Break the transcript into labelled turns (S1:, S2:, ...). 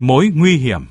S1: Mối nguy hiểm.